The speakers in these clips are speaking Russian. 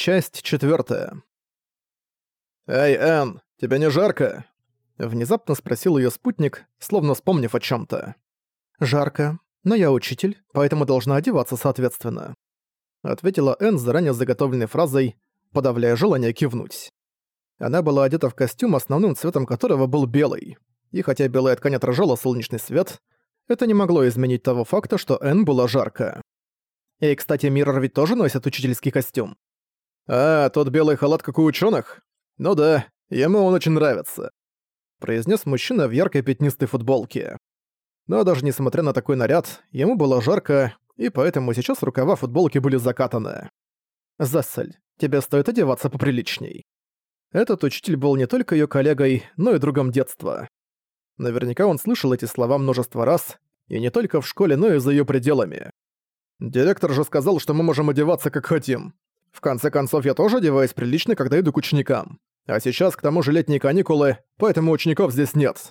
Часть четвертая. «Эй, Энн, тебе не жарко?» Внезапно спросил ее спутник, словно вспомнив о чем то «Жарко, но я учитель, поэтому должна одеваться соответственно», ответила Энн заранее заготовленной фразой, подавляя желание кивнуть. Она была одета в костюм, основным цветом которого был белый, и хотя белая ткань отражала солнечный свет, это не могло изменить того факта, что Энн было жарко. И, кстати, Миррор ведь тоже носит учительский костюм. «А, тот белый халат, как у ученых? Ну да, ему он очень нравится», — произнес мужчина в яркой пятнистой футболке. Но даже несмотря на такой наряд, ему было жарко, и поэтому сейчас рукава футболки были закатаны. «Зассель, тебе стоит одеваться поприличней». Этот учитель был не только ее коллегой, но и другом детства. Наверняка он слышал эти слова множество раз, и не только в школе, но и за ее пределами. Директор же сказал, что мы можем одеваться как хотим. В конце концов, я тоже одеваюсь прилично, когда иду к ученикам. А сейчас, к тому же, летние каникулы, поэтому учеников здесь нет.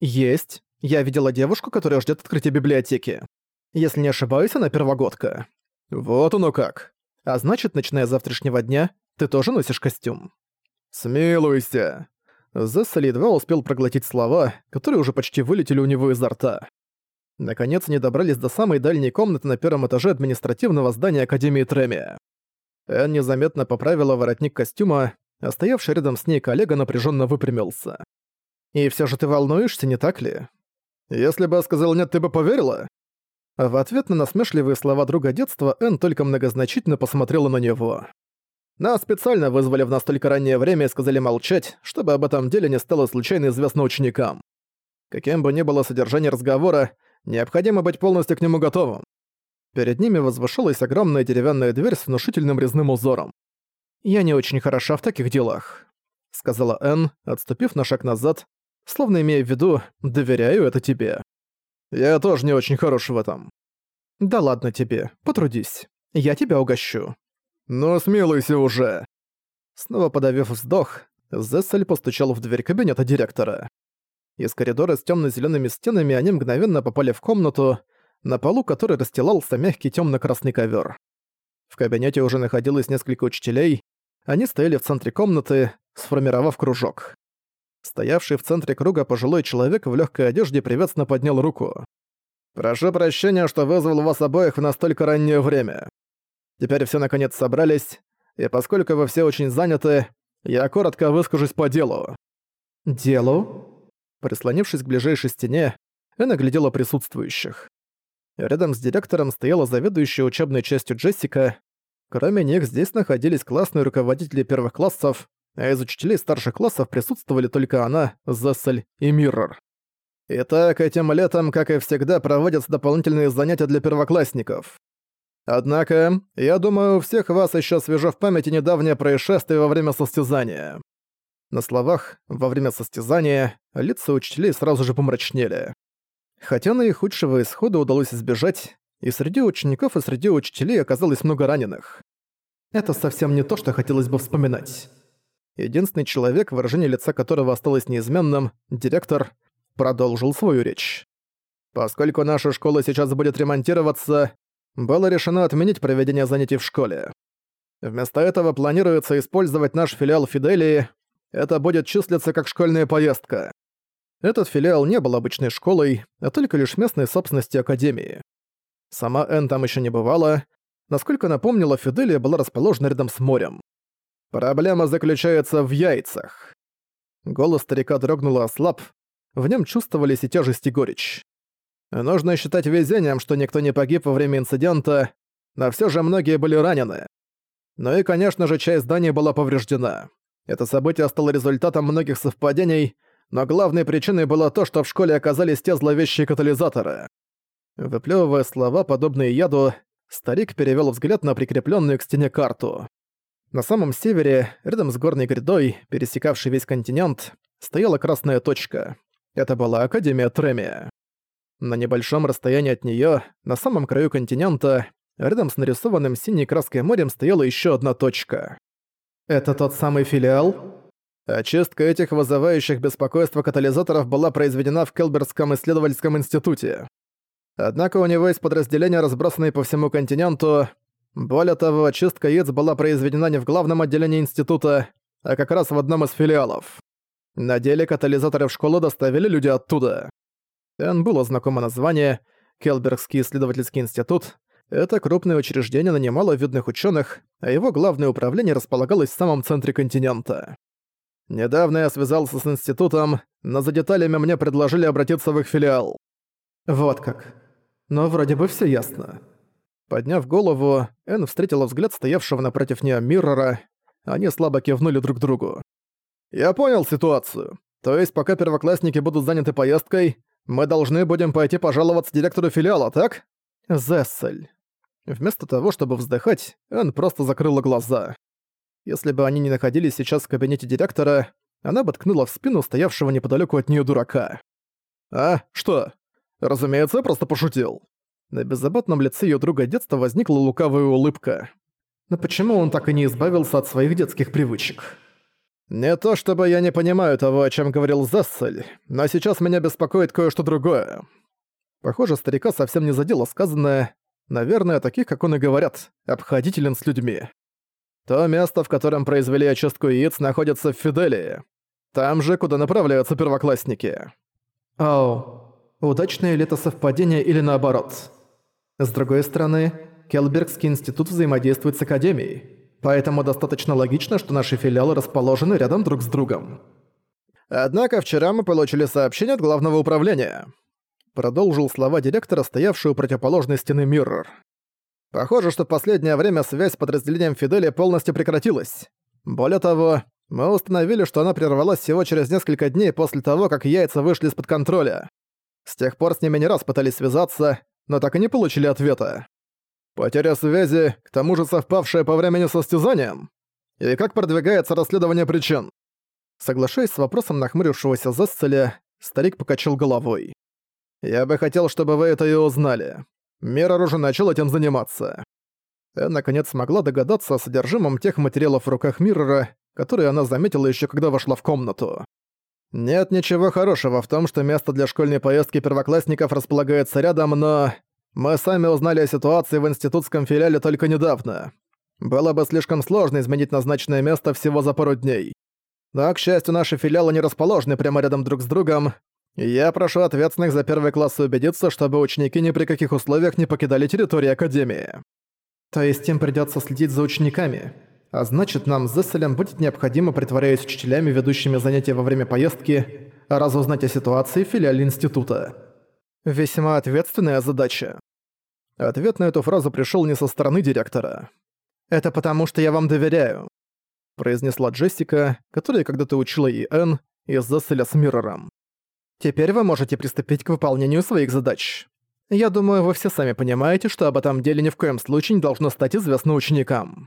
Есть. Я видела девушку, которая ждет открытия библиотеки. Если не ошибаюсь, она первогодка. Вот оно как. А значит, начиная с завтрашнего дня, ты тоже носишь костюм. Смилуйся. Зессель едва успел проглотить слова, которые уже почти вылетели у него изо рта. Наконец они добрались до самой дальней комнаты на первом этаже административного здания Академии Тремия. Энн незаметно поправила воротник костюма, а стоявший рядом с ней коллега напряженно выпрямился. «И все же ты волнуешься, не так ли? Если бы я сказал нет, ты бы поверила?» В ответ на насмешливые слова друга детства Энн только многозначительно посмотрела на него. Нас специально вызвали в настолько раннее время и сказали молчать, чтобы об этом деле не стало случайно известно ученикам. Каким бы ни было содержание разговора, необходимо быть полностью к нему готовым. Перед ними возвышалась огромная деревянная дверь с внушительным резным узором. «Я не очень хороша в таких делах», — сказала Энн, отступив на шаг назад, словно имея в виду «доверяю это тебе». «Я тоже не очень хорош в этом». «Да ладно тебе, потрудись. Я тебя угощу». «Ну, смелуйся уже!» Снова подавив вздох, Зессель постучал в дверь кабинета директора. Из коридора с темно зелеными стенами они мгновенно попали в комнату, на полу которой расстилался мягкий темно-красный ковер. В кабинете уже находилось несколько учителей, они стояли в центре комнаты, сформировав кружок. Стоявший в центре круга пожилой человек в легкой одежде приветственно поднял руку. «Прошу прощения, что вызвал вас обоих в настолько раннее время. Теперь все наконец собрались, и поскольку вы все очень заняты, я коротко выскажусь по делу». «Делу?» Прислонившись к ближайшей стене, Энн оглядела присутствующих. Рядом с директором стояла заведующая учебной частью Джессика. Кроме них здесь находились классные руководители первых классов, а из учителей старших классов присутствовали только она, Зессель и Миррор. Итак, этим летом, как и всегда, проводятся дополнительные занятия для первоклассников. Однако, я думаю, у всех вас еще свежо в памяти недавнее происшествие во время состязания. На словах «во время состязания» лица учителей сразу же помрачнели. Хотя наихудшего исхода удалось избежать, и среди учеников, и среди учителей оказалось много раненых. Это совсем не то, что хотелось бы вспоминать. Единственный человек, выражение лица которого осталось неизменным, директор, продолжил свою речь. Поскольку наша школа сейчас будет ремонтироваться, было решено отменить проведение занятий в школе. Вместо этого планируется использовать наш филиал Фиделии. Это будет числиться как школьная поездка. Этот филиал не был обычной школой, а только лишь местной собственности Академии. Сама Энн там еще не бывала. Насколько напомнила, Фиделия была расположена рядом с морем. Проблема заключается в яйцах. Голос старика дрогнул и ослаб. В нем чувствовались и тяжесть и горечь. Нужно считать везением, что никто не погиб во время инцидента, но все же многие были ранены. Ну и, конечно же, часть здания была повреждена. Это событие стало результатом многих совпадений — но главной причиной было то, что в школе оказались те зловещие катализаторы. Выплёвывая слова, подобные яду, старик перевёл взгляд на прикрепленную к стене карту. На самом севере, рядом с горной грядой, пересекавшей весь континент, стояла красная точка. Это была Академия Тремия. На небольшом расстоянии от неё, на самом краю континента, рядом с нарисованным синей краской морем стояла ещё одна точка. «Это тот самый филиал?» Очистка этих вызывающих беспокойство катализаторов была произведена в Келберском исследовательском институте. Однако у него есть подразделения, разбросанные по всему континенту. Более того, чистка яиц была произведена не в главном отделении института, а как раз в одном из филиалов. На деле катализаторы в школу доставили люди оттуда. Эн было знакомо название Келбергский исследовательский институт. Это крупное учреждение нанимало видных ученых, а его главное управление располагалось в самом центре континента. Недавно я связался с институтом, но за деталями мне предложили обратиться в их филиал. Вот как. Но вроде бы все ясно. Подняв голову, Эн встретила взгляд стоявшего напротив нее Миррора. Они слабо кивнули друг другу. «Я понял ситуацию. То есть, пока первоклассники будут заняты поездкой, мы должны будем пойти пожаловаться директору филиала, так?» «Зессель». Вместо того, чтобы вздыхать, Эн просто закрыла глаза. Если бы они не находились сейчас в кабинете директора, она бы ткнула в спину стоявшего неподалеку от нее дурака. «А, что? Разумеется, я просто пошутил». На беззаботном лице ее друга детства возникла лукавая улыбка. Но почему он так и не избавился от своих детских привычек? «Не то чтобы я не понимаю того, о чем говорил Зессель, но сейчас меня беспокоит кое-что другое». Похоже, старика совсем не задело сказанное. Наверное, таких, как он и говорят, обходителен с людьми. То место, в котором произвели очистку яиц, находится в Фиделии. Там же, куда направляются первоклассники. Оу, удачное ли это совпадение или наоборот? С другой стороны, Келбергский институт взаимодействует с Академией. Поэтому достаточно логично, что наши филиалы расположены рядом друг с другом. Однако вчера мы получили сообщение от главного управления. Продолжил слова директора, стоявшего у противоположной стены Миррор. Похоже, что в последнее время связь с подразделением Фидели полностью прекратилась. Более того, мы установили, что она прервалась всего через несколько дней после того, как яйца вышли из-под контроля. С тех пор с ними не раз пытались связаться, но так и не получили ответа. Потеря связи, к тому же совпавшая по времени с состязанием? И как продвигается расследование причин? Соглашаясь с вопросом нахмурившегося Зесцеля, старик покачал головой. «Я бы хотел, чтобы вы это и узнали. Миррор уже начал этим заниматься». Энн наконец смогла догадаться о содержимом тех материалов в руках Миррора, которые она заметила еще когда вошла в комнату. Нет ничего хорошего в том, что место для школьной поездки первоклассников располагается рядом, но... Мы сами узнали о ситуации в институтском филиале только недавно. Было бы слишком сложно изменить назначенное место всего за пару дней. Но, к счастью, наши филиалы не расположены прямо рядом друг с другом. Я прошу ответственных за первый класс убедиться, чтобы ученики ни при каких условиях не покидали территорию Академии. То есть им придётся следить за учениками. А значит, нам с Зесселем будет необходимо, притворяясь учителями, ведущими занятия во время поездки, разузнать о ситуации в филиале института. Весьма ответственная задача. Ответ на эту фразу пришёл не со стороны директора. «Это потому, что я вам доверяю», произнесла Джессика, которая когда-то учила и Энн, из Зесселя с Миррором. «Теперь вы можете приступить к выполнению своих задач. Я думаю, вы все сами понимаете, что об этом деле ни в коем случае не должно стать известно ученикам».